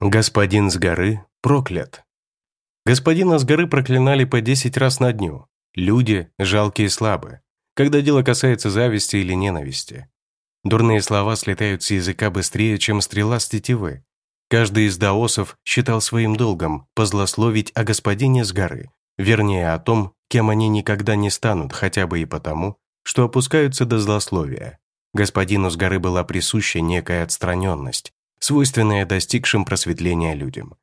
Господин с горы проклят. Господина с горы проклинали по десять раз на дню. Люди жалкие и слабы, когда дело касается зависти или ненависти. Дурные слова слетают с языка быстрее, чем стрела с тетивы. Каждый из даосов считал своим долгом позлословить о господине с горы, вернее о том, кем они никогда не станут, хотя бы и потому, что опускаются до злословия. Господину с горы была присуща некая отстраненность, свойственная достигшим просветления людям.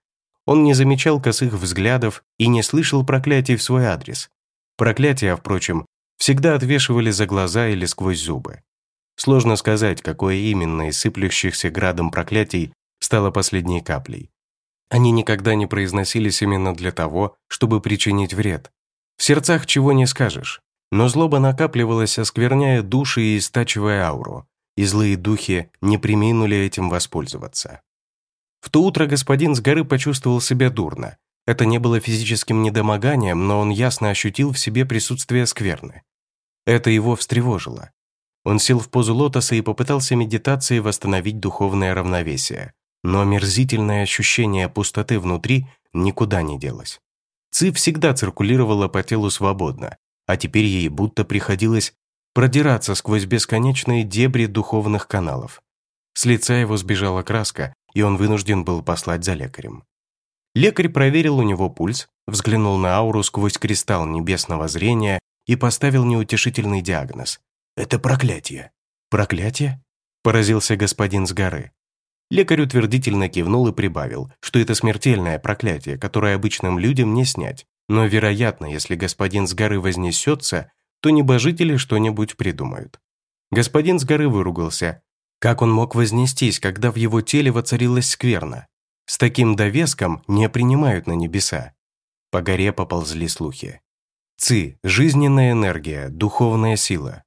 Он не замечал косых взглядов и не слышал проклятий в свой адрес. Проклятия, впрочем, всегда отвешивали за глаза или сквозь зубы. Сложно сказать, какое именно из сыплющихся градом проклятий стало последней каплей. Они никогда не произносились именно для того, чтобы причинить вред. В сердцах чего не скажешь, но злоба накапливалась, оскверняя души и истачивая ауру, и злые духи не приминули этим воспользоваться. В то утро господин с горы почувствовал себя дурно. Это не было физическим недомоганием, но он ясно ощутил в себе присутствие скверны. Это его встревожило. Он сел в позу лотоса и попытался медитацией восстановить духовное равновесие. Но мерзительное ощущение пустоты внутри никуда не делось. Ци всегда циркулировала по телу свободно, а теперь ей будто приходилось продираться сквозь бесконечные дебри духовных каналов. С лица его сбежала краска, и он вынужден был послать за лекарем. Лекарь проверил у него пульс, взглянул на ауру сквозь кристалл небесного зрения и поставил неутешительный диагноз. «Это проклятие». «Проклятие?» – поразился господин с горы. Лекарь утвердительно кивнул и прибавил, что это смертельное проклятие, которое обычным людям не снять. Но, вероятно, если господин с горы вознесется, то небожители что-нибудь придумают. Господин с горы выругался. Как он мог вознестись, когда в его теле воцарилась скверна? С таким довеском не принимают на небеса. По горе поползли слухи. Ци – жизненная энергия, духовная сила.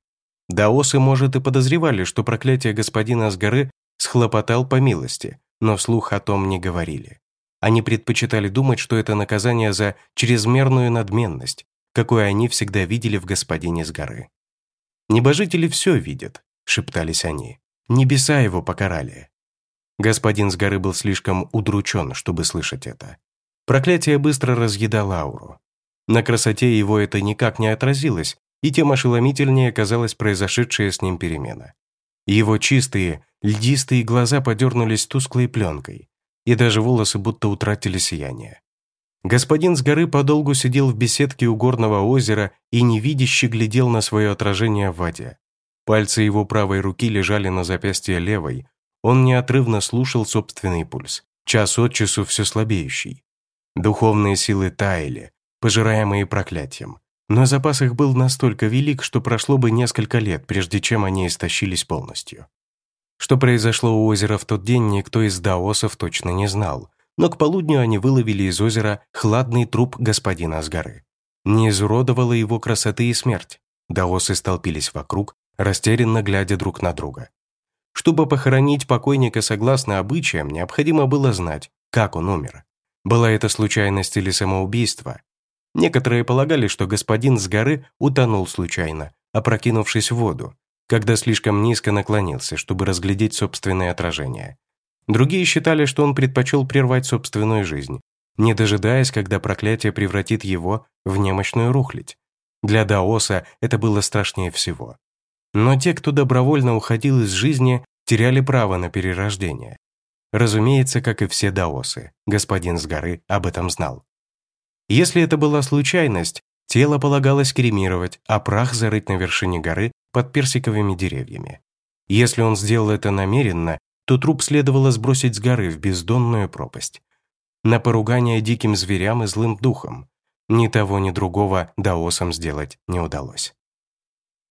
Даосы, может, и подозревали, что проклятие господина с горы схлопотал по милости, но вслух о том не говорили. Они предпочитали думать, что это наказание за чрезмерную надменность, какой они всегда видели в господине с горы. «Небожители все видят», — шептались они. «Небеса его покарали». Господин с горы был слишком удручен, чтобы слышать это. Проклятие быстро разъедало ауру. На красоте его это никак не отразилось, и тем ошеломительнее казалась произошедшая с ним перемена. Его чистые, льдистые глаза подернулись тусклой пленкой, и даже волосы будто утратили сияние. Господин с горы подолгу сидел в беседке у горного озера и невидяще глядел на свое отражение в воде. Пальцы его правой руки лежали на запястье левой. Он неотрывно слушал собственный пульс, час от часу все слабеющий. Духовные силы таяли, пожираемые проклятием. Но запас их был настолько велик, что прошло бы несколько лет, прежде чем они истощились полностью. Что произошло у озера в тот день, никто из даосов точно не знал, но к полудню они выловили из озера хладный труп господина с горы. Не изуродовала его красоты и смерть. Даосы столпились вокруг, растерянно глядя друг на друга. Чтобы похоронить покойника согласно обычаям, необходимо было знать, как он умер. Была это случайность или самоубийство? Некоторые полагали, что господин с горы утонул случайно, опрокинувшись в воду, когда слишком низко наклонился, чтобы разглядеть собственное отражение. Другие считали, что он предпочел прервать собственную жизнь, не дожидаясь, когда проклятие превратит его в немощную рухлядь. Для Даоса это было страшнее всего. Но те, кто добровольно уходил из жизни, теряли право на перерождение. Разумеется, как и все даосы, господин с горы об этом знал. Если это была случайность, тело полагалось кремировать, а прах зарыть на вершине горы под персиковыми деревьями. Если он сделал это намеренно, то труп следовало сбросить с горы в бездонную пропасть. На поругание диким зверям и злым духом. Ни того, ни другого даосам сделать не удалось.